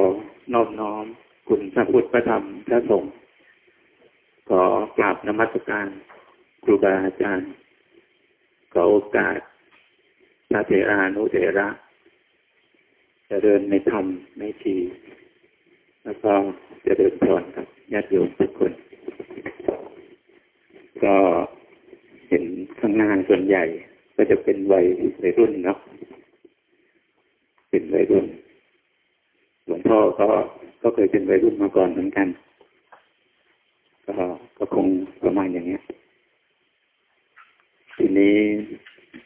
อนอบน้อม คุณพระพุทธพระธรรมพระสงฆ์ขอกราบนมัสการครูบาอาจารย์ ขอโอกาสพระเถรานุเถระจะเดินในธรรมในทีแล้วก็จะเดินพรกับญาติโยมทุกคน ก็เห็นข้างหน้าส่วนใหญ่ ก็จะเป็นวัยในรุ่นเนาะเป็นวัยรุ่น ลวงพ่อก็ก็เคยเป็นวัยรุ่นมาก่อนเหมือนกัน ก็ก็คงประมาณอย่างเนี้ย ทีนี้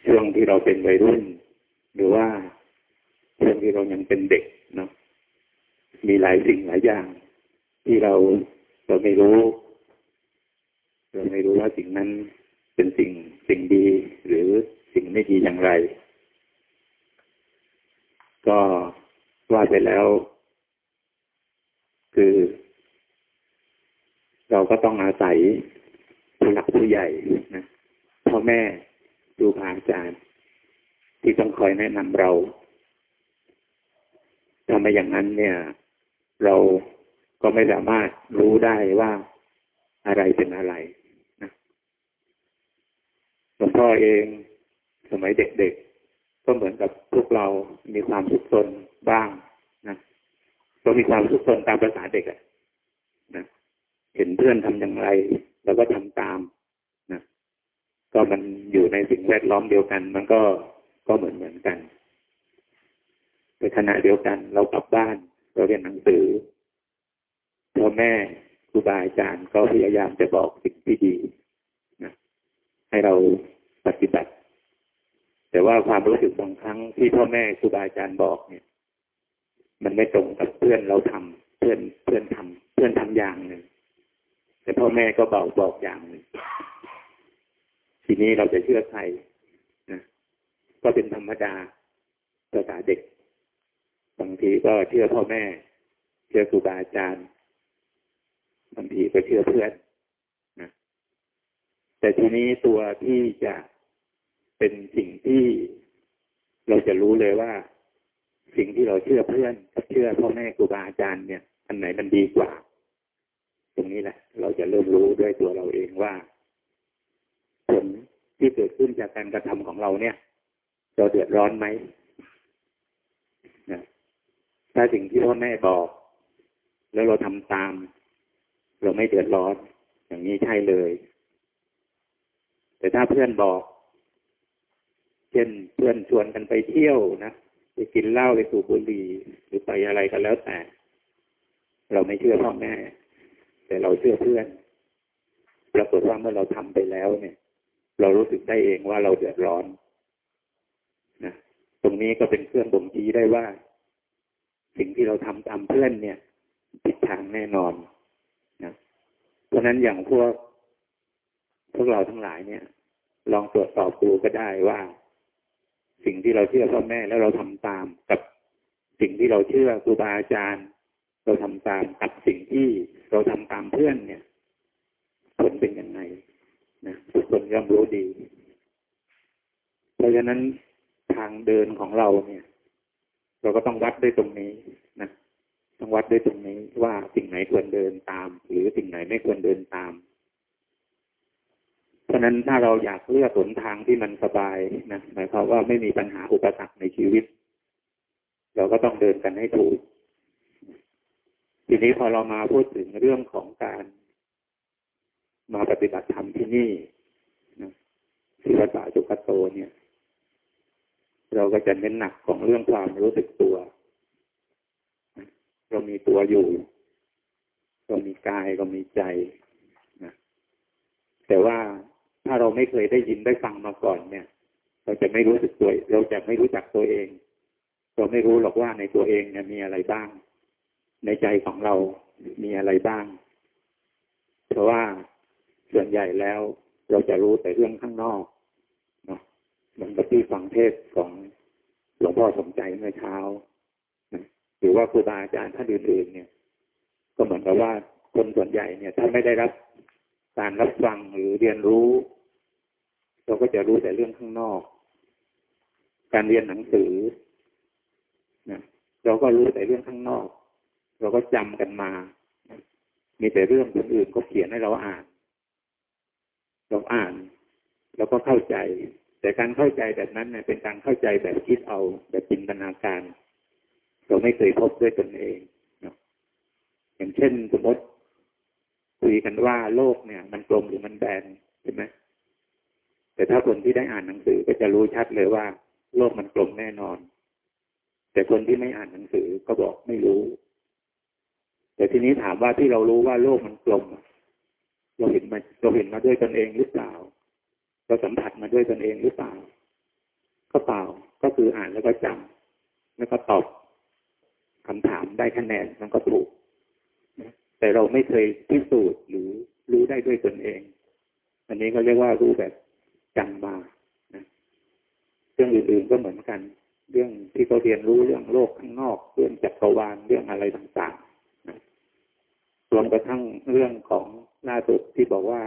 ช่วงที่เราเป็นวัยรุ่น หรือว่าช่วงที่เรายังเป็นเด็กเนาะมีหลายสิ่งหลายอย่าง ที่เราเราไม่รู้ เราไม่รู้ว่าสิ่งนั้นเป็นสิ่งสิ่งดี หรือสิ่งไม่ดีอย่างไร ก็ว่าไปแล้ว คือ เราก็ต้องอาศัยผู้หลักผู้ใหญ่นะพ่อแม่ดูพาอาจารย์ ที่ต้องคอยแนะนำเราถ้าไมอย่างนั้นเนี่ย เราก็ไม่สามารถรู้ได้ว่าอะไรเป็นอะไรนะหลวงพ่อเองสมัยเด็กๆ ก็เหมือนกับพวกเรามีความสุขสนบ้าง ก็มีความสุขสนตามภาษาเด็กอะนะเห็นเพื่อนทำอย่างไรเราก็ทำตามนะก็มันอยู่ในสิ่งแวดล้อมเดียวกัน มันก็ก็เหมือนเหมือนกันในขณะเดียวกัน เรากลับบ้าน เราเรียนหนังสือพ่อแม่ครูบาอาจารย์ก็พยายามจะบอกสิ่งที่ดีนะให้เราปฏิบัติ แต่ว่าความรู้สึกบางครั้งที่พ่อแม่ครูบาอาจารย์บอกเนี่ย มันไม่ตรงกับเพื่อนเราทำเพื่อนเพื่อนทำเพื่อนทำอย่างหนึ่งแต่พ่อแม่ก็บอกบอกอย่างหนึ่งทีนี้เราจะเชื่อใครนะก็เป็นธรรมดาภาษาเด็ก บางทีก็เชื่อพ่อแม่ เชื่อครูบาอาจารย์ บางทีก็เชื่อเพื่อนนะแต่ทีนี้ตัวที่จะเป็นสิ่งที่เราจะรู้เลยว่า สิ่งที่เราเชื่อเพื่อนเชื่อพ่อแม่ครูบาอาจารย์เนี่ย อันไหนมันดีกว่า ตรงนี้แหละ เราจะเริ่มรู้ด้วยตัวเราเองว่า ผลที่เกิดขึ้นจากการกระทำของเราเนี่ย เราเดือดร้อนไหมนะถ้าสิ่งที่พ่อแม่บอก แล้วเราทำตาม เราไม่เดือดร้อน อย่างนี้ใช่เลย แต่ถ้าเพื่อนบอก เช่นเพื่อนชวนกันไปเที่ยวนะ ไปกินเหล้าไปสูบบุหรี่หรือไปอะไรกันแล้วแต่ เราไม่เชื่อพ่อแม่ แต่เราเชื่อเพื่อนปรากฏว่าเมื่อเราทำไปแล้วเนี่ย เรารู้สึกได้เองว่าเราเดือดร้อนนะตรงนี้ก็เป็นเครื่องบ่งชี้ได้ว่า สิ่งที่เราทำตามเพื่อนเนี่ยผิดทางแน่นอนนะเพราะนั้นอย่างพวกพวกเราทั้งหลายเนี่ย ลองตรวจสอบดูก็ได้ว่า สิ่งที่เราเชื่อพ่อแม่แล้วเราทำตามกับสิ่งที่เราเชื่อครูบาอาจารย์ เราทำตามกับสิ่งที่เราทำตามเพื่อนเนี่ย ผลเป็นยังไงนะทุกคนย่อมรู้ดี เพราะฉะนั้นทางเดินของเราเนี่ย เราก็ต้องวัดด้วยตรงนี้นะต้องวัดด้วยตรงนี้ว่าสิ่งไหนควรเดินตาม หรือสิ่งไหนไม่ควรเดินตาม เพราะนั้นถ้าเราอยากเลือกหนทางที่มันสบายนะหมายความว่าไม่มีปัญหาอุปสรรคในชีวิต เราก็ต้องเดินกันให้ถูก ทีนี้พอเรามาพูดถึงเรื่องของการ มาปฏิบัติธรรมที่นี่นะที่วัดป่าจุกโตเนี่ย เราก็จะเน้นหนักของเรื่องความรู้สึกตัว เรามีตัวอยู่ เรามีกายเรามีใจนะแต่ว่า ถ้าเราไม่เคยได้ยินได้ฟังมาก่อนเนี่ย เราจะไม่รู้สึกตัว เราจะไม่รู้จักตัวเอง เราไม่รู้หรอกว่าในตัวเองเนี่ยมีอะไรบ้าง ในใจของเรามีอะไรบ้าง เพราะว่าส่วนใหญ่แล้วเราจะรู้แต่เรื่องข้างนอกเนาะเหมือนกับที่ฟังเทศของหลวงพ่อสมใจเมื่อเช้าหรือว่าครูบาอาจารย์ท่านอื่นๆเนี่ย ก็เหมือนกับว่าคนส่วนใหญ่เนี่ย ถ้าไม่ได้รับการรับฟังหรือเรียนรู้ เราก็จะรู้แต่เรื่องข้างนอก การเรียนหนังสือนะเราก็รู้แต่เรื่องข้างนอก เราก็จำกันมา มีแต่เรื่องคนอื่นก็เขียนให้เราอ่าน เราอ่าน แล้วก็เข้าใจ แต่การเข้าใจแบบนั้นเนี่ยเป็นการเข้าใจแบบคิดเอา แบบจินตนาการ เราไม่เคยพบด้วยตนเองอย่างเช่นสมมติคุยกันว่าโลกเนี่ย มันกลมหรือมันแบนใช่ไหม แต่ถ้าคนที่ได้อ่านหนังสือก็จะรู้ชัดเลยว่า โลกมันกลมแน่นอน แต่คนที่ไม่อ่านหนังสือก็บอกไม่รู้ แต่ทีนี้ถามว่าที่เรารู้ว่าโลกมันกลม เราเห็นมาเราเห็นมาด้วยตนเองหรือเปล่า เราสัมผัสมาด้วยตนเองหรือเปล่า ก็เปล่าก็คืออ่านแล้วก็จำแล้วก็ตอบคำถามได้คะแนนมันก็ถูกแต่เราไม่เคยพิสูจน์หรือรู้ได้ด้วยตนเอง อันนี้ก็เรียกว่ารู้แบบ จำมานะเรื่องอื่นๆก็เหมือนกัน เรื่องที่เขาเรียนรู้เรื่องโลกข้างนอก เรื่องจักรวาลเรื่องอะไรต่างๆรวมกระทั่งเรื่องของล่าสุดที่บอกว่า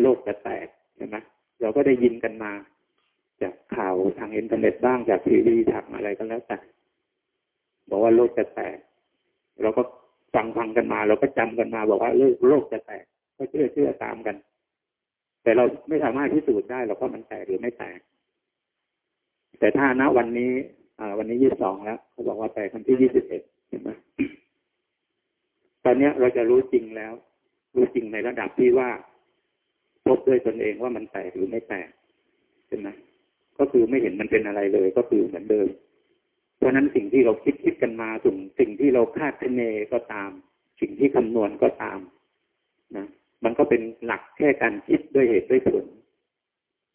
โลกจะแตกใช่ไหมเราก็ได้ยินกันมา จากข่าวทางอินเทอร์เน็ตบ้างจากทีวีทางอะไรก็แล้วแต่บอกว่าโลกจะแตกเราก็ฟังฟังกันมา เราก็จำกันมา บอกว่าโลกโลกจะแตกก็เชื่อเชื่อตามกัน แต่เราไม่สามารถพิสูจน์ได้หรอกว่ามันแตกหรือไม่แตก แต่ถ้าณวันนี้อ่าวันนี้ยี่สิบสองแล้วเขาบอกว่าแตกวันที่ยี่สิบเอ็ดเห็นไหมตอนนี้เราจะรู้จริงแล้ว รู้จริงในระดับที่ว่าพบด้วยตนเองว่ามันแตกหรือไม่แตกเห็นไหมก็คือไม่เห็นมันเป็นอะไรเลย ก็คือเหมือนเดิม เพราะนั้นสิ่งที่เราคิดคิดกันมาสิ่งสิ่งที่เราคาดคะเนก็ตาม สิ่งที่คำนวณก็ตาม นะ มันก็เป็นหลักแค่การคิดด้วยเหตุด้วยผล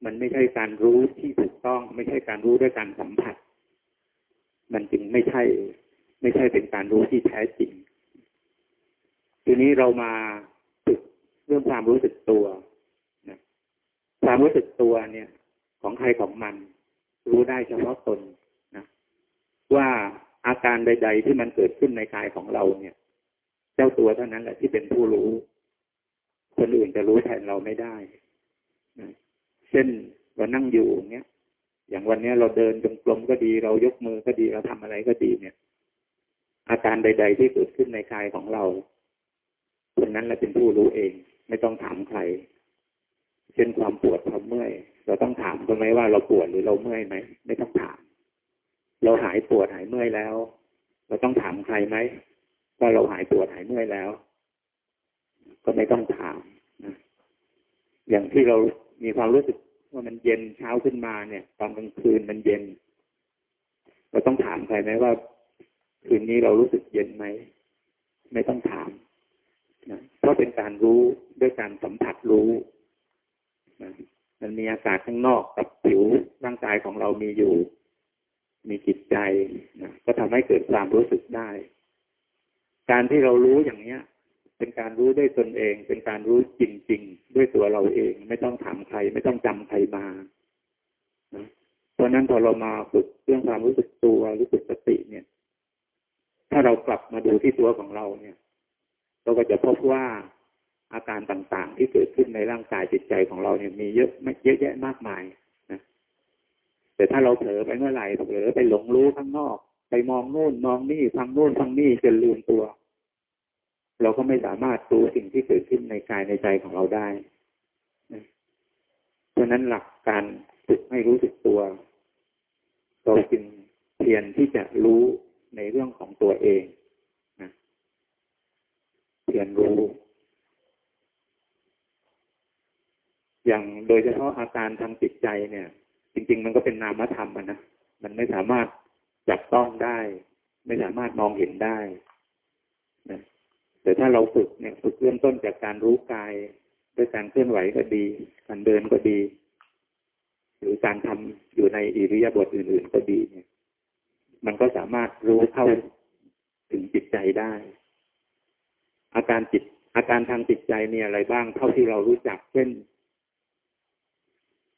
มันไม่ใช่การรู้ที่ถูกต้อง ไม่ใช่การรู้ด้วยการสัมผัส มันจึงไม่ใช่ ไม่ใช่เป็นการรู้ที่แท้จริง ทีนี้เรามาฝึกเรื่องความรู้สึกตัวนะความรู้สึกตัวเนี่ย ของใครของมัน รู้ได้เฉพาะตนนะว่าอาการใด ๆ ที่มันเกิดขึ้นในกายของเราเนี่ย เจ้าตัวเท่านั้นแหละที่เป็นผู้รู้ คนอื่นจะรู้แทนเราไม่ได้นะเช่นเรานั่งอยู่เนี้ย อย่างวันนี้เราเดินจงกรมก็ดี เรายกมือก็ดีเราทำอะไรก็ดีเนี่ย อาการใด ๆ ที่เกิดขึ้นในกายของเรา คนนั้นแหละเป็นผู้รู้เอง ไม่ต้องถามใคร เช่นความปวดความเมื่อย เราต้องถามคนไหมว่าเราปวดหรือเราเมื่อยไหมไม่ต้องถาม เราหายปวดหายเมื่อยแล้ว เราต้องถามใครไหมว่าเราหายปวดหายเมื่อยแล้ว ก็ไม่ต้องถามนะอย่างที่เรามีความรู้สึกว่ามันเย็นเช้าขึ้นมาเนี่ย ตอนกลางคืนมันเย็น เราต้องถามใครไหมว่า คืนนี้เรารู้สึกเย็นไหม ไม่ต้องถามนะเพราะเป็นการรู้ด้วยการสัมผัสรู้นะมันมีอากาศข้างนอกกับผิวร่างกายของเรามีอยู่ มีจิตใจนะก็ทำให้เกิดความรู้สึกได้ การที่เรารู้อย่างเนี้ย เป็นการรู้ด้วยตนเอง เป็นการรู้จริง ๆ ด้วยตัวเราเอง ไม่ต้องถามใคร ไม่ต้องจำใครมาเพราะนั้นพอเรามาฝึกเรื่องความรู้สึกตัวรู้สึกสติเนี่ย ถ้าเรากลับมาดูที่ตัวของเราเนี่ย เราก็จะพบว่าอาการต่างๆ ที่เกิดขึ้นในร่างกายจิตใจของเราเนี่ยมีเยอะไม่เยอะแยะมากมายนะแต่ถ้าเราเผลอไปเมื่อไหร่เผลอไปหลงรู้ข้างนอก ไปมองนู่นมองนี่ฟังนู่นฟังนี่จนลืมตัว เราก็ไม่สามารถรู้สิ่งที่เกิดขึ้นในกายในใจของเราได้เพราะนั้นหลักการฝึกให้รู้สึกตัวเราจึงเพียรที่จะรู้ในเรื่องของตัวเองนะเพียรรู้ อย่างโดยเฉพาะอาการทางจิตใจเนี่ย จริง ๆ มันก็เป็นนามธรรมนะมันไม่สามารถจับต้องได้ ไม่สามารถมองเห็นได้ แต่ถ้าเราฝึกเนี่ยฝึกเริ่มต้นจากการรู้กายด้วยการเคลื่อนไหวก็ดี การเดินก็ดี หรือการทำอยู่ในอิริยาบถอื่น ๆ ก็ดีเนี่ย มันก็สามารถรู้เข้าถึงจิตใจได้ อาการจิต อาการทางจิตใจมีอะไรบ้างเท่าที่เรารู้จัก เช่น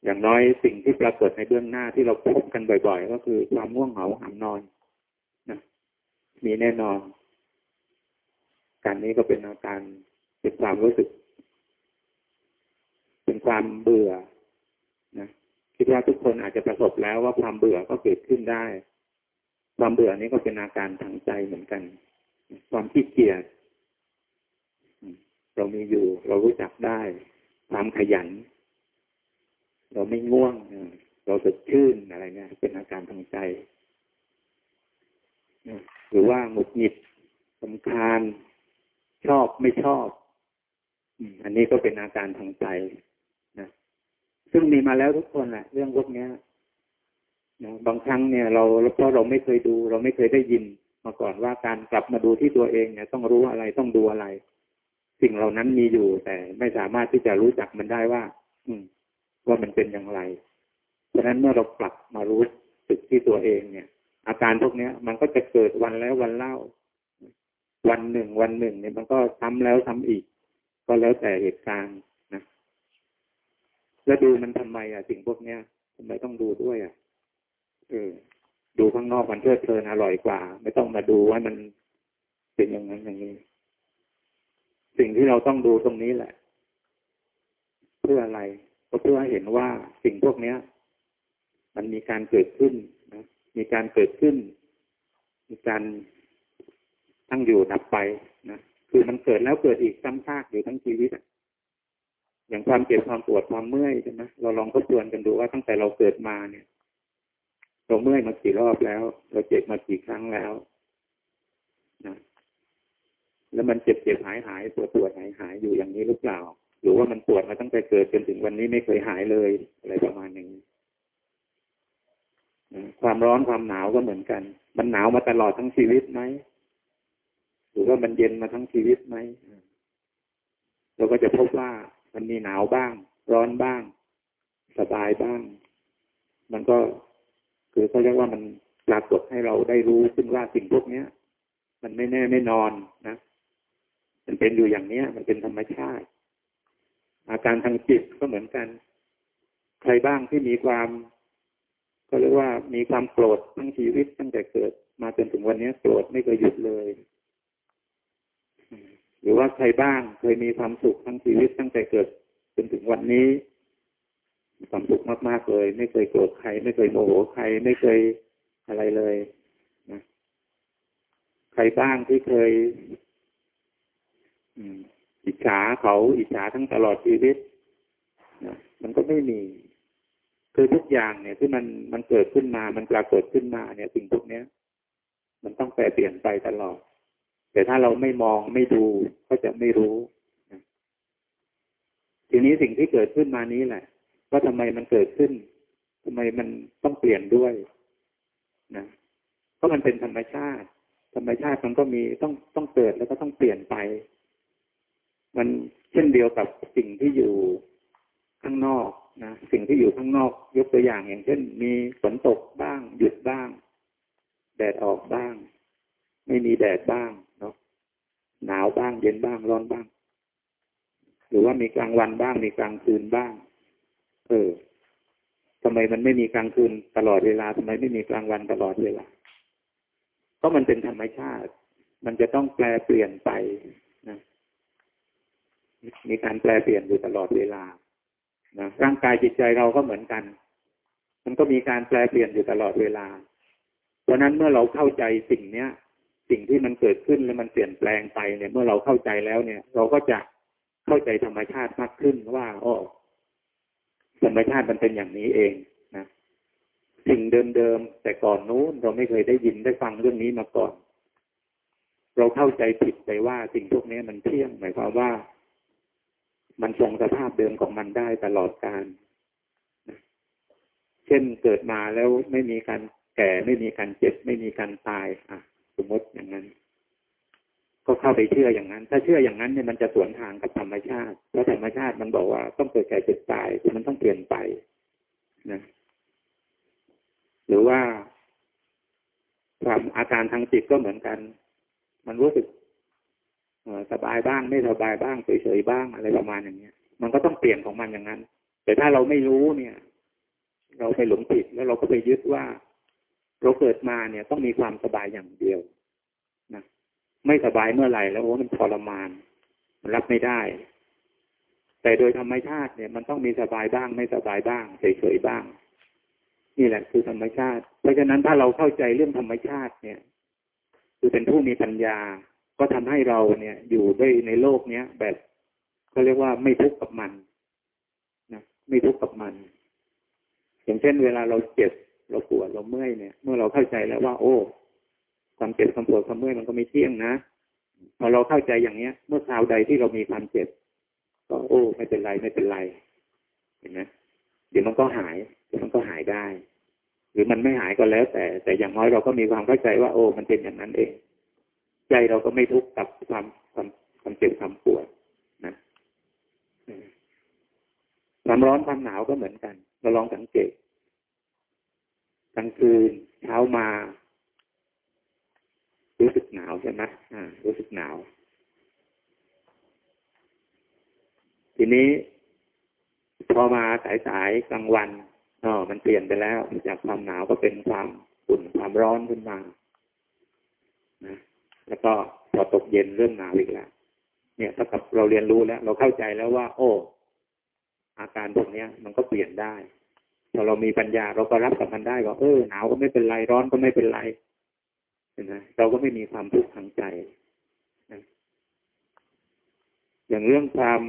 อย่างน้อยสิ่งที่ปรากฏในเบื้องหน้าที่เราพบกันบ่อย ๆ ก็คือความง่วงเหงาหานอนนะมีแน่นอน การนี้ก็เป็นอาการเป็นความรู้สึก เป็นความเบื่อนะคิดว่าทุกคนอาจจะประสบแล้วว่าความเบื่อก็เกิดขึ้นได้ ความเบื่อนี้ก็เป็นอาการทางใจเหมือนกัน ความขี้เกียจเรามีอยู่ เรารู้จักได้ ความขยัน เราไม่ง่วง เราสดชื่นอะไรเนี่ยเป็นอาการทางใจหรือว่าหงุดหงิดสำคาญ ชอบไม่ชอบอันนี้ก็เป็นอาการทางใจนะซึ่งมีมาแล้วทุกคนแหละเรื่องพวกนี้นะบางครั้งเนี่ย เราเพราะเราไม่เคยดู เราไม่เคยได้ยิน มาก่อนว่าการกลับมาดูที่ตัวเองเนี่ย ต้องรู้อะไรต้องดูอะไร สิ่งเหล่านั้นมีอยู่ แต่ไม่สามารถที่จะรู้จักมันได้ว่า อืม ว่ามันเป็นอย่างไรฉะนั้นเมื่อเรากลับมารู้สึกที่ตัวเองเนี่ย อาการพวกนี้มันก็จะเกิดวันแล้ววันเล่า วันหนึ่ง วันหนึ่งเนี่ยมันก็ซ้ำแล้วซ้ำอีก ก็แล้วแต่เหตุการณ์นะแล้วดูมันทำไมอะสิ่งพวกเนี้ยทำไมต้องดูด้วยอะเออดูข้างนอกมันเพลิดเพลินอร่อยกว่า ไม่ต้องมาดูว่ามันเป็นอย่างนั้นอย่างนี้ สิ่งที่เราต้องดูตรงนี้แหละ เพื่ออะไรก็เพื่อให้เห็นว่าสิ่งพวกเนี้ย มันมีการเกิดขึ้นนะมีการเกิดขึ้น มีการ ตั้งอยู่ดับไปนะคือมันเกิดแล้วเกิดอีกซ้ำซากอยู่ทั้งชีวิตอย่างความเจ็บความปวดความเมื่อยใช่ไหมเราลองทบทวนกันดูว่าตั้งแต่เราเกิดมาเนี่ย เราเมื่อยมากี่รอบแล้ว เราเจ็บมากี่ครั้งแล้วนะแล้วมันเจ็บเจ็บหายหายปวดปวดหายหายอยู่อย่างนี้หรือเปล่า หรือว่ามันปวดมาตั้งแต่เกิดจนถึงวันนี้ไม่เคยหายเลยอะไรประมาณนี้ความร้อนความหนาวก็เหมือนกัน มันหนาวมาตลอดทั้งชีวิตไหม รือว่ามันเย็นมาทั้งชีวิตไหมเราก็จะพบว่ามันมีหนาวบ้าง ร้อนบ้าง สบายบ้าง มันก็คือเขาเรียกว่ามันปรากฏให้เราได้รู้ซึ่งว่าสิ่งพวกเนี้ย มันไม่แน่ไม่นอนนะมันเป็นอยู่อย่างเนี้ย มันเป็นธรรมชาติ อาการทางจิตก็เหมือนกัน ใครบ้างที่มีความ ก็เรียกว่ามีความโกรธทั้งชีวิตตั้งแต่เกิด มาจนถึงวันนี้โกรธไม่เคยหยุดเลย หรือว่าใครบ้างเคยมีความสุขทั้งชีวิตตั้งแต่เกิดจนถึงวันนี้ความสุขมากๆเลย ไม่เคยโกรธใคร ไม่เคยโมโหใคร ไม่เคยอะไรเลยนะใครบ้างที่เคยอิจฉาเขาอิจฉาทั้งตลอดชีวิตนะมันก็ไม่มีคือทุกอย่างเนี่ยที่มันมันเกิดขึ้นมา มันปรากฏขึ้นมาเนี่ยสิ่งพวกนี้ย มันต้องแปรเปลี่ยนไปตลอด แต่ถ้าเราไม่มองไม่ดูก็จะไม่รู้ ทีนี้สิ่งที่เกิดขึ้นมานี้แหละ ว่าทำไมมันเกิดขึ้นทำไมมันต้องเปลี่ยนด้วยนะเพราะมันเป็นธรรมชาติ ธรรมชาติมันก็มีต้องต้องเกิดแล้วก็ต้องเปลี่ยนไป มันเช่นเดียวกับสิ่งที่อยู่ข้างนอกนะสิ่งที่อยู่ข้างนอก ยกตัวอย่างอย่างเช่น มีฝนตกบ้าง หยุดบ้าง แดดออกบ้าง ไม่มีแดดบ้าง หนาวบ้าง เย็นบ้างร้อนบ้าง หรือว่ามีกลางวันบ้าง มีกลางคืนบ้าง เออทำไมมันไม่มีกลางคืนตลอดเวลาทำไมไม่มีกลางวันตลอดเวลาเพราะมันเป็นธรรมชาติ มันจะต้องแปลเปลี่ยนไปนะ มีการแปลเปลี่ยนอยู่ตลอดเวลานะร่างกายจิตใจเราก็เหมือนกัน มันก็มีการแปลเปลี่ยนอยู่ตลอดเวลาเพราะนั้นเมื่อเราเข้าใจสิ่งเนี้ย สิ่งที่มันเกิดขึ้นแล้วมันเปลี่ยนแปลงไปเนี่ย เมื่อเราเข้าใจแล้วเนี่ย เราก็จะเข้าใจธรรมชาติมากขึ้นว่าอ๋อธรรมชาติมันเป็นอย่างนี้เองนะสิ่งเดิมๆแต่ก่อนนู้นเราไม่เคยได้ยินได้ฟังเรื่องนี้มาก่อน เราเข้าใจผิดไปว่าสิ่งพวกนี้มันเที่ยงหมายความว่า มันทรงสภาพเดิมของมันได้ตลอดกาลเช่นเกิดมาแล้วไม่มีการแก่ไม่มีการเจ็บไม่มีการตายอะ สมมติอย่างนั้น ก็เข้าไปเชื่ออย่างนั้น ถ้าเชื่ออย่างนั้นเนี่ยมันจะสวนทางกับธรรมชาติเพราะธรรมชาติมันบอกว่าต้องเกิดแก่เจ็บตายคือมันต้องเปลี่ยนไปนะหรือว่าความอาการทางจิตก็เหมือนกัน มันรู้สึกสบายบ้างไม่สบายบ้างเฉยๆบ้างอะไรประมาณอย่างเนี้ย มันก็ต้องเปลี่ยนของมันอย่างนั้น แต่ถ้าเราไม่รู้เนี่ย เราไปหลงผิดแล้วเราก็ไปยึดว่า เราเกิดมาเนี่ยต้องมีความสบายอย่างเดียวนะไม่สบายเมื่อไหร่แล้วโอ้มันทรมาน มันรับไม่ได้ แต่โดยธรรมชาติเนี่ย มันต้องมีสบายบ้าง ไม่สบายบ้างเฉยๆบ้าง นี่แหละคือธรรมชาติ เพราะฉะนั้นถ้าเราเข้าใจเรื่องธรรมชาติเนี่ย คือเป็นผู้มีปัญญา ก็ทำให้เราเนี่ย อยู่ได้ในโลกเนี้ยแบบเขาเรียกว่าไม่ทุกข์กับมันนะไม่ทุกข์กับมัน อย่างเช่น เวลาเราเจ็บ เราปวดเราเมื่อยเนี่ย เมื่อเราเข้าใจแล้วว่า โอ้ความเจ็บความปวดความเมื่อยมันก็ไม่เที่ยงนะพอเราเข้าใจอย่างเนี้ย เมื่อคราวใดที่เรามีความเจ็บ ก็โอ้ไม่เป็นไรไม่เป็นไร เห็นไหมเดี๋ยวมันก็หาย เดี๋ยวมันก็หายได้ หรือมันไม่หายก็แล้ว แต่ แต่อย่างน้อยเราก็มีความเข้าใจว่า โอ้มันเป็นอย่างนั้นเอง ใจเราก็ไม่ทุกข์กับความความความเจ็บความปวดนะความร้อนความหนาวก็เหมือนกัน เราลองสังเกต กลางคืนเช้ามา รู้สึกหนาวใช่ไหมอ่า รู้สึกหนาว ทีนี้ พอมาสายสายกลางวันอ๋อมันเปลี่ยนไปแล้ว จากความหนาวก็เป็นความอุ่นความร้อนขึ้นมานะแล้วก็พอตกเย็นเริ่มหนาวอีกแล้วเนี่ยถ้ากับเราเรียนรู้แล้ว เราเข้าใจแล้วว่า โอ้ อาการพวกนี้มันก็เปลี่ยนได้ เรามีปัญญาเราก็รับกับมันได้ว่าเออหนาวก็ไม่เป็นไรร้อนก็ไม่เป็นไรเห็นไหมเราก็ไม่มีความทุกข์ทางใจนะอย่างเรื่องความ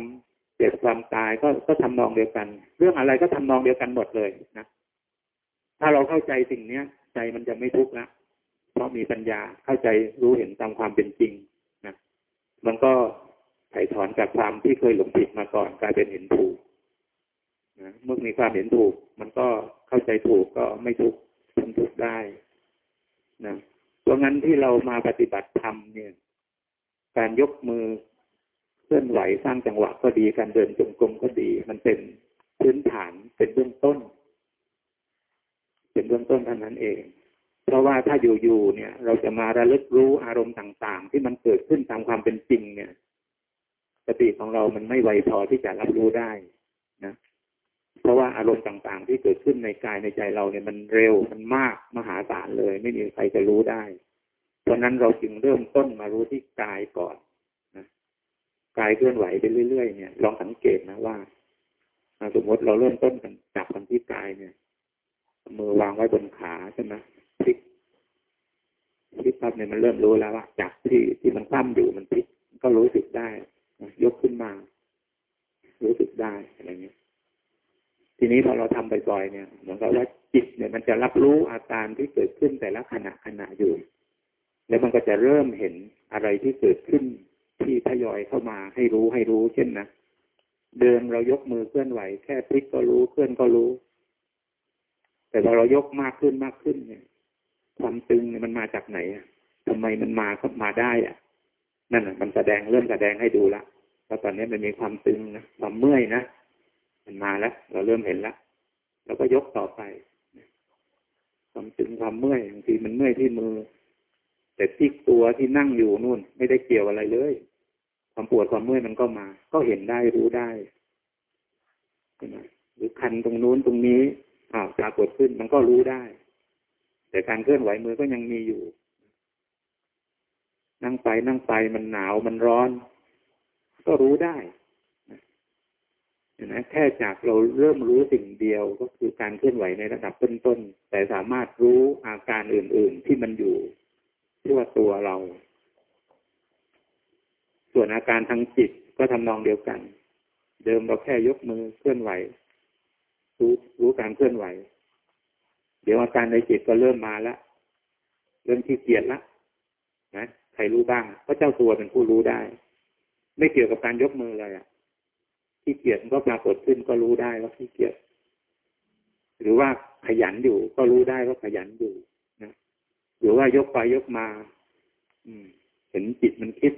เจ็บความตายก็ก็ทำนองเดียวกัน เรื่องอะไรก็ทำนองเดียวกันหมดเลยนะถ้าเราเข้าใจสิ่งเนี้ย ใจมันจะไม่ทุกข์ละเพราะมีปัญญาเข้าใจรู้เห็นตามความเป็นจริงนะมันก็ไถ่ถอนจากความที่เคยหลงผิดมาก่อน กลายเป็นเห็นถูก นะเมื่อมีความเห็นถูก มันก็เข้าใจถูกก็ไม่ทุกข์ทำถูกได้นะเพราะงั้นที่เรามาปฏิบัติธรรมเนี่ย การยกมือเคลื่อนไหวสร้างจังหวะก็ดีการเดินจงกรมก็ดี มันเป็นพื้นฐานเป็นเบื้องต้น เป็นเบื้องต้นเท่านั้นเอง เพราะว่าถ้าอยู่ๆเนี่ย เราจะมาระลึกรู้อารมณ์ต่างๆ ที่มันเกิดขึ้นตามความเป็นจริงเนี่ยสติของเรามันไม่ไวพอที่จะรับรู้ได้นะ เพราะว่าอารมณ์ต่างๆ ที่เกิดขึ้นในกายในใจเราเนี่ยมันเร็วมันมากมหาศาลเลย ไม่มีใครจะรู้ได้เพราะนั้นเราจึงเริ่มต้นมารู้ที่กายก่อนนะกายเคลื่อนไหวไปเรื่อยๆเนี่ยลองสังเกตนะว่าสมมติเราเริ่มต้นกันจากกันที่กายเนี่ยมือวางไว้บนขาใช่ไหมพลิกพลิกปั๊บเนี่ยมันเริ่มรู้แล้วว่าจากที่ที่มันคว่ำอยู่มันพลิกก็รู้สึกได้ยกขึ้นมา รู้สึกได้อะไรเงี้ย ทีนี้พอเราทำบ่อยๆเนี่ยเหมือนกับว่าจิตเนี่ยมันจะรับรู้อาการที่เกิดขึ้นแต่ละขณะขณะอยู่ แล้วมันก็จะเริ่มเห็นอะไรที่เกิดขึ้นที่ทยอยเข้ามาให้รู้ให้รู้เช่นนะเดินเรายกมือเคลื่อนไหว แค่พลิกก็รู้เคลื่อนก็รู้ แต่พอเรายกมากขึ้นมากขึ้นเนี่ย ความตึงเนี่ยมันมาจากไหนอะทำไมมันมาก็มาได้ อะ นั่นอะ มันแสดงเริ่มแสดงให้ดูละว่าตอนนี้มันมีความตึงนะความเมื่อยนะ มันมาแล้ว เราเริ่มเห็นแล้วเราก็ยกต่อไปความตึงความเมื่อยบางทีมันเมื่อยที่มือ แต่ที่ตัวที่นั่งอยู่นู่น ไม่ได้เกี่ยวอะไรเลย ความปวดความเมื่อยมันก็มา ก็เห็นได้รู้ได้หรือคันตรงนู้นตรงนี้อ่าปรากฏขึ้นมันก็รู้ได้ แต่การเคลื่อนไหวมือก็ยังมีอยู่ นั่งไปนั่งไปมันหนาวมันร้อน ก็รู้ได้ นะแค่จากเราเริ่มรู้สิ่งเดียวก็คือการเคลื่อนไหวในระดับต้นๆแต่สามารถรู้อาการอื่น ๆ ที่มันอยู่ทั่วตัวเรา ส่วนอาการทางจิตก็ทำนองเดียวกัน เดิมเราแค่ยกมือเคลื่อนไหว รู้รู้การเคลื่อนไหว เดี๋ยวอาการในจิตก็เริ่มมาแล้วเริ่มขี้เกียจละนะใครรู้บ้างเพระเจ้าตัวเป็นผู้รู้ได้ ไม่เกี่ยวกับการยกมือเลยอะ ขี้เกียจก็ปรากฏขึ้นก็รู้ได้ว่าขี้เกียจหรือว่าขยันอยู่ก็รู้ได้ว่าขยันอยู่นะหรือว่ายกไปยกมา อืม เห็นจิตมันคิด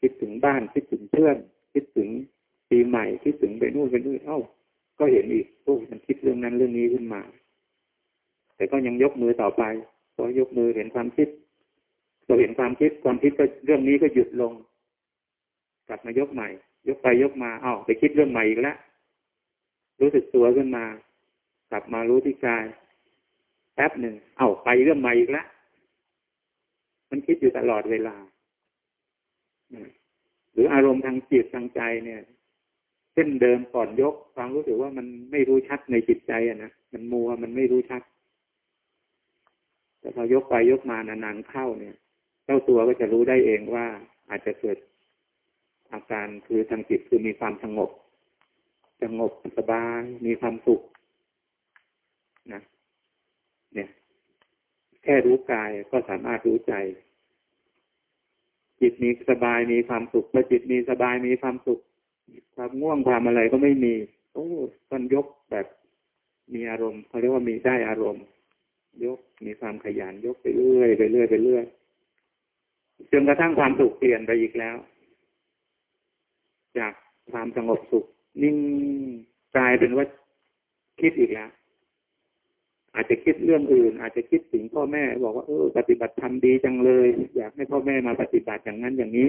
คิดถึงบ้านคิดถึงเพื่อน คิดถึงปีใหม่คิดถึงไปนู่นไปนู่นเอ้า ก็เห็นอีกโอ้มันคิดเรื่องนั้นเรื่องนี้ขึ้นมา แต่ก็ยังยกมือต่อไปพอยกมือเห็นความคิดเราเห็นความคิดความคิดก็เรื่องนี้ก็หยุดลง กลับมายกใหม่ ยกไปยกมาอ้าวไปคิดเรื่องใหม่อีกแล้วรู้สึกตัวขึ้นมา กลับมารู้ที่กายแป๊บหนึ่งเอ้าไปเรื่องใหม่อีกแล้วมันคิดอยู่ตลอดเวลาหรืออารมณ์ทางจิตทางใจเนี่ยเช่นเดิมก่อนยกความรู้สึกว่ามันไม่รู้ชัดในจิตใจอะนะมันมัวมันไม่รู้ชัด แต่พอยกไปยกมานานๆเข้าเนี่ยเจ้าตัวก็จะรู้ได้เองว่าอาจจะเกิด อาการคือทางจิตคือมีความสงบสงบสบายมีความสุขนะ เนี่ย แค่รู้กายก็สามารถรู้ใจ จิตมีสบายมีความสุขพอจิตมีสบายมีความสุข ความง่วงความอะไรก็ไม่มี โอ้ตอนยกแบบมีอารมณ์เขาเรียกว่ามีได้อารมณ์ ยกมีความขยันยกไปเรื่อยไปเรื่อยไปเรื่อยจนกระทั่งความสุขเปลี่ยนไปอีกแล้ว จากความสงบสุข นิ่งกลายเป็นว่าคิดอีกแล้วอาจจะคิดเรื่องอื่น อาจจะคิดถึงพ่อแม่ บอกว่าเออปฏิบัติธรรมดีจังเลย อยากให้พ่อแม่มาปฏิบัติอย่างนั้นอย่างนี้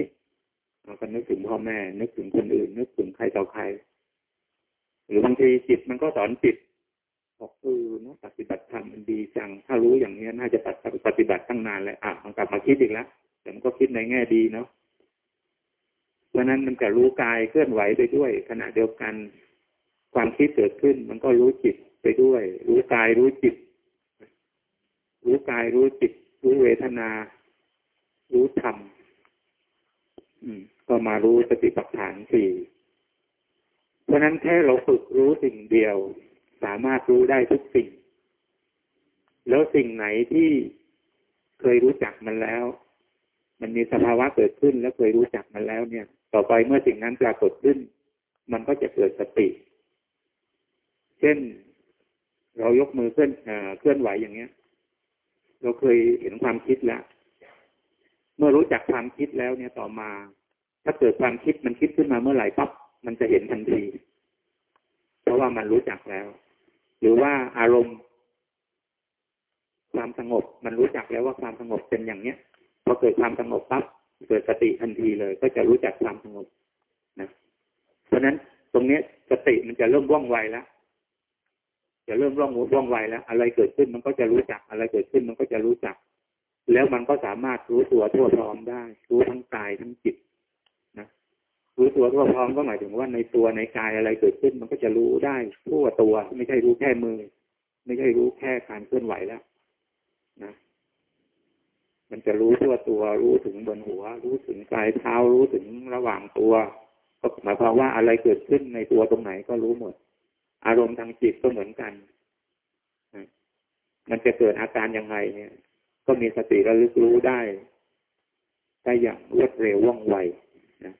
เราก็นึกถึงพ่อแม่ นึกถึงคนอื่น นึกถึงใครต่อใคร หรือบางทีจิตมันก็สอนจิตบอกเออนะปฏิบัติธรรมมันดีจัง ถ้ารู้อย่างนี้น่าจะปฏิบัติตั้งนานแล้วอะมันกลับมาคิดอีกแล้วแต่มันก็คิดในแง่ดีเนาะ เพราะนั้นมันจะรู้กายเคลื่อนไหวไปด้วย ขณะเดียวกัน ความคิดเกิดขึ้น มันก็รู้จิตไปด้วย รู้กายรู้จิต รู้กายรู้จิต รู้เวทนา รู้ธรรมก็มารู้สติปัฏฐานสี่เพราะนั้นแค่เราฝึกรู้สิ่งเดียว สามารถรู้ได้ทุกสิ่ง แล้วสิ่งไหนที่เคยรู้จักมันแล้ว มันมีสภาวะเกิดขึ้นแล้วเคยรู้จักมันแล้วเนี่ย ต่อไปเมื่อสิ่งนั้นปรากฏขึ้น มันก็จะเกิดสติ เช่น เรายกมือเคลื่อนเคลื่อนไหวอย่างเงี้ย เราเคยเห็นความคิดแล้ว เมื่อรู้จักความคิดแล้วเนี่ยต่อมา ถ้าเกิดความคิดมันคิดขึ้นมาเมื่อไหร่ปั๊บมันจะเห็นทันที เพราะว่ามันรู้จักแล้ว หรือว่าอารมณ์ ความสงบมันรู้จักแล้วว่าความสงบเป็นอย่างเนี้ยพอเกิดความสงบปั๊บ เกิดสติทันทีเลย ก็จะรู้จักความสงบนะเพราะนั้นตรงนี้สติมันจะเริ่มว่องไวแล้วจะเริ่มร่องว่องไวแล้ว อะไรเกิดขึ้นมันก็จะรู้จัก อะไรเกิดขึ้นมันก็จะรู้จัก แล้วมันก็สามารถรู้ตัวทั่วพร้อมได้ รู้ทั้งกายทั้งจิตนะรู้ตัวทั่วพร้อมก็หมายถึงว่าในตัวในกายอะไรเกิดขึ้น มันก็จะรู้ได้ทั่วตัว ไม่ใช่รู้แค่มือ ไม่ใช่รู้แค่การเคลื่อนไหวแล้วนะ มันจะรู้ทั่วตัว รู้ถึงบนหัว รู้ถึงปลายเท้ารู้ถึงระหว่างตัว ก็หมายความว่าอะไรเกิดขึ้นในตัวตรงไหนก็รู้หมด อารมณ์ทางจิตก็เหมือนกัน มันจะเกิดอาการยังไงเนี่ย ก็มีสติระลึกรู้ได้ได้อย่างรวดเร็วว่องไวนะ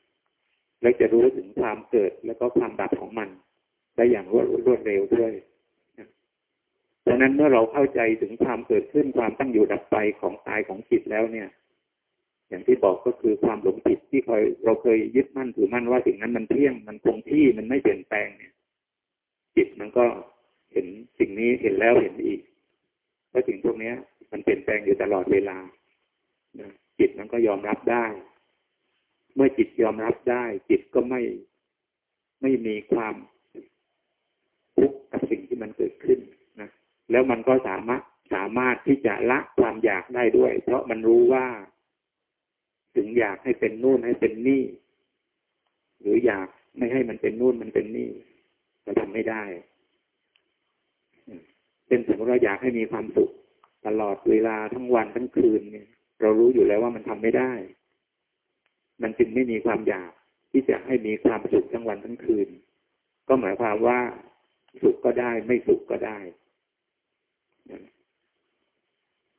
และจะรู้ถึงความเกิดแล้วก็ความดับของมัน ได้อย่างรวดรวดเร็วด้วย ดังนั้นเมื่อเราเข้าใจถึงความเกิดขึ้นความตั้งอยู่ดับไปของกายของจิตแล้วเนี่ย อย่างที่บอกก็คือความหลงผิดที่เคยเราเคยยึดมั่นถือมั่นว่าสิ่งนั้นมันเที่ยงมันคงที่มันไม่เปลี่ยนแปลงเนี่ย จิตมันก็เห็นสิ่งนี้เห็นแล้วเห็นอีกว่าสิ่งพวกนี้มันเปลี่ยนแปลงอยู่ตลอดเวลาจิตมันก็ยอมรับได้ เมื่อจิตยอมรับได้ จิตก็ไม่ไม่มีความทุกข์กับสิ่งที่มันเกิดขึ้น แล้วมันก็สามารถสามารถที่จะละความอยากได้ด้วย เพราะมันรู้ว่า ถึงอยากให้เป็นนู่นให้เป็นนี่ หรืออยากไม่ให้มันเป็นนู่นมันเป็นนี่มันทำไม่ได้เป็นสมมติเราอยากให้มีความสุขตลอดเวลาทั้งวันทั้งคืนเนี่ย เรารู้อยู่แล้วว่ามันทำไม่ได้ มันจึงไม่มีความอยากที่จะให้มีความสุขทั้งวันทั้งคืน ก็หมายความว่าสุขก็ได้ ไม่สุขก็ได้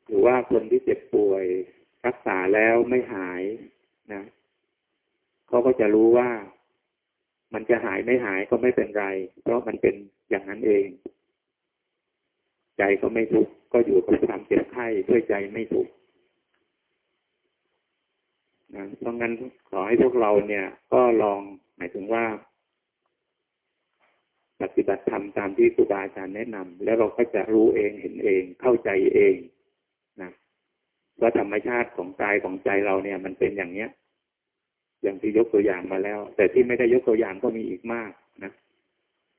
หรือว่าคนที่เจ็บป่วยรักษาแล้วไม่หายนะเขาก็จะรู้ว่ามันจะหายไม่หายก็ไม่เป็นไร เพราะมันเป็นอย่างนั้นเอง ใจก็ไม่ทุกข์ก็อยู่กับความเจ็บไข้ด้วยใจไม่ทุกข์นะเพราะงั้นขอให้พวกเราเนี่ย ก็ลองหมายถึงว่า ปฏิบัติธรรมตามที่ครูบาอาจารย์แนะนำแล้วเราก็จะรู้เองเห็นเองเข้าใจเองนะว่าธรรมชาติของกายของใจเราเนี่ย มันเป็นอย่างเนี้ย อย่างที่ยกตัวอย่างมาแล้ว แต่ที่ไม่ได้ยกตัวอย่างก็มีอีกมากนะ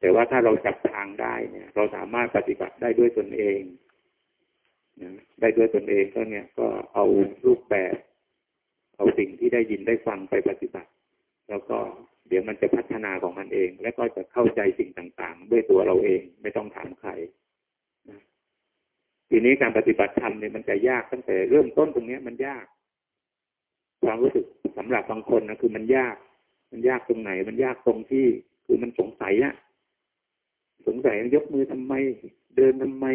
แต่ว่าถ้าเราจับทางได้เนี่ย เราสามารถปฏิบัติได้ด้วยตนเองนะได้ด้วยตนเองก็เนี่ย ก็เอารูปแบบ เอาสิ่งที่ได้ยินได้ฟังไปปฏิบัติ แล้วก็ เดี๋ยวมันจะพัฒนาของมันเอง และก็จะเข้าใจสิ่งต่างๆ ด้วยตัวเราเองไม่ต้องถามใครทีนี้การปฏิบัติธรรมเนี่ยมันจะยากตั้งแต่เริ่มต้นตรงนี้มันยาก ความรู้สึกสำหรับบางคนนะคือมันยาก มันยากตรงไหน มันยากตรงที่คือมันสงสัยอะสงสัยยกมือทำไม เดินทำไม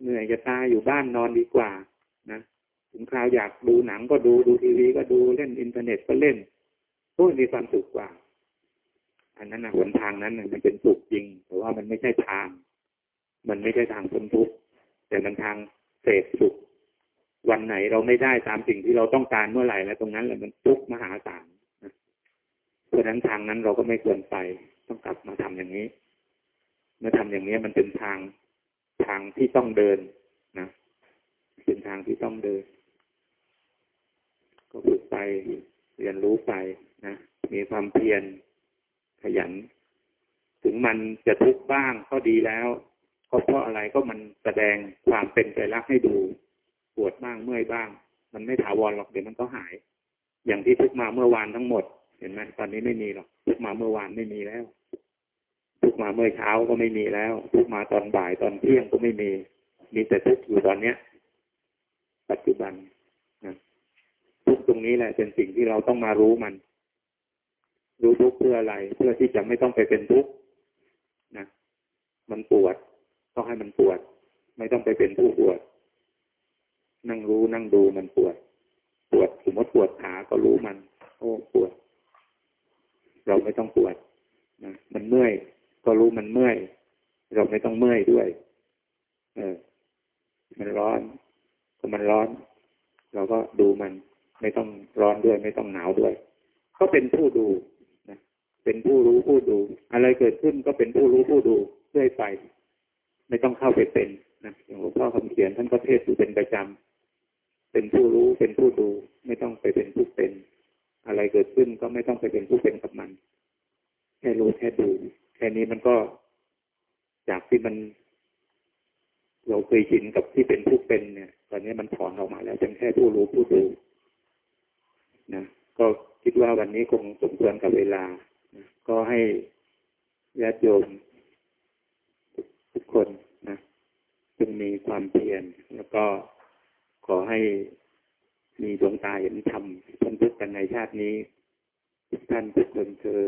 เหนื่อยจะตายอยู่บ้านนอนดีกว่า นะถึงคราวอยากดูหนังก็ดูดูทีวีก็ดูเล่นอินเทอร์เน็ตก็เล่น โอ้มีความสุขกว่า อันนั้นนะหนทางนั้นมันเป็นสุขจริง แต่ว่ามันไม่ใช่ทาง มันไม่ใช่ทางพ้นทุกข์แต่มันทางเสพสุข วันไหนเราไม่ได้ตามสิ่งที่เราต้องการเมื่อไหร่แล้วตรงนั้นแหละมันทุกข์มหาศาลเพราะนั้นทางนั้นเราก็ไม่ควรไป ต้องกลับมาทำอย่างนี้เมื่อทำอย่างนี้มันเป็นทางทางที่ต้องเดินนะเป็นทางที่ต้องเดิน ก็ฝึกไปเรียนรู้ไป นะมีความเพียรขยัน ถึงมันจะทุกข์บ้างก็ดีแล้วก็เพราะอะไรก็มันแสดงความเป็นใจรักให้ดูปวดบ้างเมื่อยบ้าง มันไม่ถาวรหรอกเดี๋ยวมันก็หาย อย่างที่ทุกมาเมื่อวานทั้งหมด เห็นไหมตอนนี้ไม่มีหรอกทุกมาเมื่อวานไม่มีแล้ว ทุกมาเมื่อเช้าก็ไม่มีแล้ว ทุกมาตอนบ่ายตอนเที่ยงก็ไม่มี มีแต่ทุกอยู่ตอนเนี้ย ปัจจุบันนะทุกตรงนี้แหละเป็นสิ่งที่เราต้องมารู้มัน รู้ทุกเพื่ออะไร เพื่อที่จะไม่ต้องไปเป็นทุกข์นะมันปวดต้องให้มันปวด ไม่ต้องไปเป็นผู้ปวด นั่งรู้นั่งดูมันปวด ปวดสมมติปวดขาก็รู้มัน โอ้ปวด เราไม่ต้องปวดนะมันเมื่อยก็รู้มันเมื่อย เราไม่ต้องเมื่อยด้วย เออ มันร้อนก็มันร้อน เราก็ดูมัน ไม่ต้องร้อนด้วย ไม่ต้องหนาวด้วย ก็เป็นผู้ดู รู้ผู้ดู อะไรเกิดขึ้นก็เป็นผู้รู้ผู้ดูเรื่อยไป ไม่ต้องเข้าไปเป็นนะอย่างหลวงพ่อคำเขียนท่านก็เทศอยู่เป็นประจำเป็นผู้รู้เป็นผู้ดู ไม่ต้องไปเป็นผู้เป็น อะไรเกิดขึ้นก็ไม่ต้องไปเป็นผู้เป็นกับมันแค่รู้แค่ดูแค่นี้มันก็จากที่มัน เราเคยชินกับที่เป็นผู้เป็นเนี่ย ตอนนี้มันถอนออกมาแล้วเป็นแค่ผู้รู้ผู้ดูนะก็คิดว่าวันนี้คงสมควรกับเวลา ก็ให้ญาติโยมทุกคนนะจงมีความเพียรแล้วก็ขอให้มีดวงตาเห็นธรรมพ้นทุกข์กันในชาตินี้ทุกท่านทุกคนเธอ